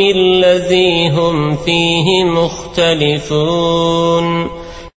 الذي هم فيه مختلفون.